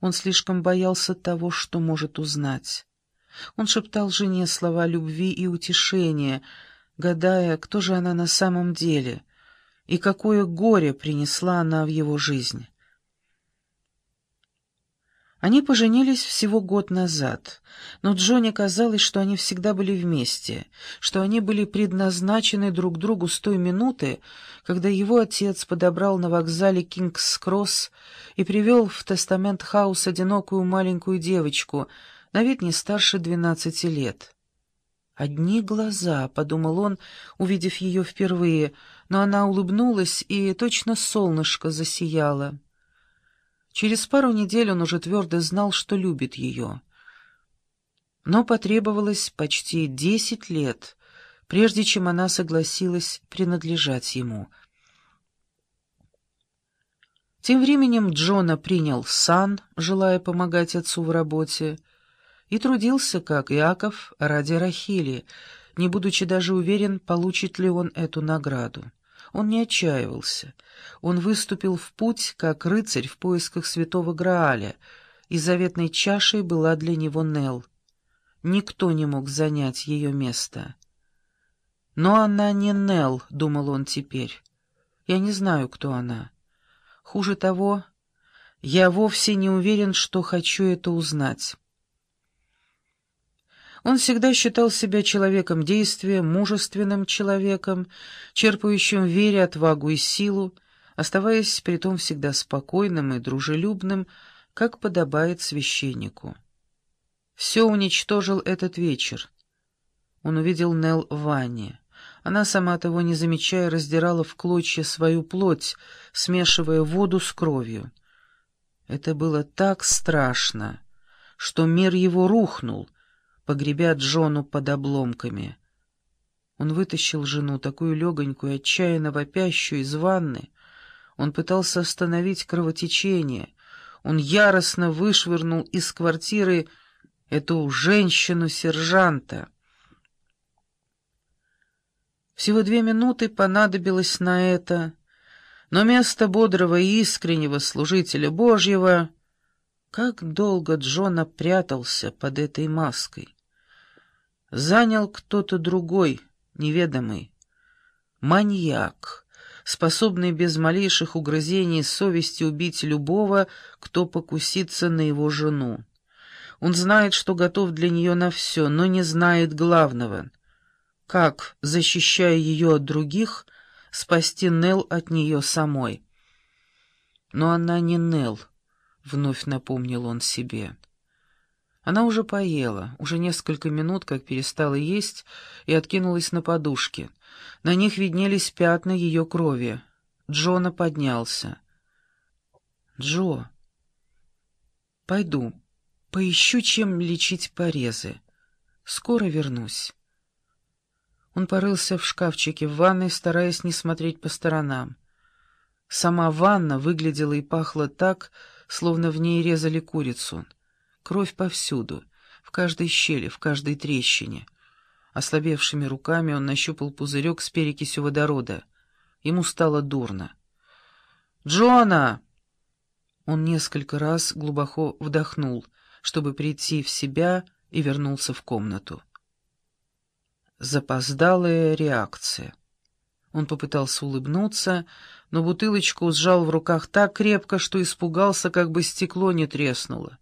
Он слишком боялся того, что может узнать. Он шептал жене слова любви и утешения, гадая, кто же она на самом деле и какое горе принесла она в его жизнь. Они поженились всего год назад, но Джонни казалось, что они всегда были вместе, что они были предназначены друг другу с той минуты, когда его отец подобрал на вокзале Кингс-Кросс и привел в Тестамент-хаус одинокую маленькую девочку, на вид не старше двенадцати лет. «Одни глаза», — подумал он, увидев ее впервые, но она улыбнулась, и точно солнышко засияло. Через пару недель он уже твердо знал, что любит ее. Но потребовалось почти десять лет, прежде чем она согласилась принадлежать ему. Тем временем Джона принял сан, желая помогать отцу в работе, и трудился, как Иаков, ради Рахили, не будучи даже уверен, получит ли он эту награду. Он не отчаивался. Он выступил в путь, как рыцарь в поисках святого Грааля, и заветной чашей была для него Нел. Никто не мог занять ее место. «Но она не Нел», — думал он теперь. «Я не знаю, кто она. Хуже того, я вовсе не уверен, что хочу это узнать». Он всегда считал себя человеком действия, мужественным человеком, черпающим вере отвагу и силу, оставаясь при том всегда спокойным и дружелюбным, как подобает священнику. Все уничтожил этот вечер. Он увидел Нел в ванне. Она, сама того не замечая, раздирала в клочья свою плоть, смешивая воду с кровью. Это было так страшно, что мир его рухнул, погребя Джону под обломками. Он вытащил жену, такую легонькую, отчаянно вопящую, из ванны. Он пытался остановить кровотечение. Он яростно вышвырнул из квартиры эту женщину-сержанта. Всего две минуты понадобилось на это, но место бодрого и искреннего служителя Божьего... Как долго Джона прятался под этой маской? Занял кто-то другой, неведомый. Маньяк, способный без малейших угрызений совести убить любого, кто покусится на его жену. Он знает, что готов для нее на все, но не знает главного. Как, защищая ее от других, спасти Нел от нее самой? Но она не Нел, — вновь напомнил он себе. Она уже поела, уже несколько минут, как перестала есть, и откинулась на подушке. На них виднелись пятна ее крови. Джона поднялся. «Джо, пойду, поищу, чем лечить порезы. Скоро вернусь». Он порылся в шкафчике в ванной, стараясь не смотреть по сторонам. Сама ванна выглядела и пахла так, словно в ней резали курицу. Кровь повсюду, в каждой щели, в каждой трещине. Ослабевшими руками он нащупал пузырек с перекисью водорода. Ему стало дурно. «Джона!» Он несколько раз глубоко вдохнул, чтобы прийти в себя, и вернулся в комнату. Запоздалая реакция. Он попытался улыбнуться, но бутылочку сжал в руках так крепко, что испугался, как бы стекло не треснуло.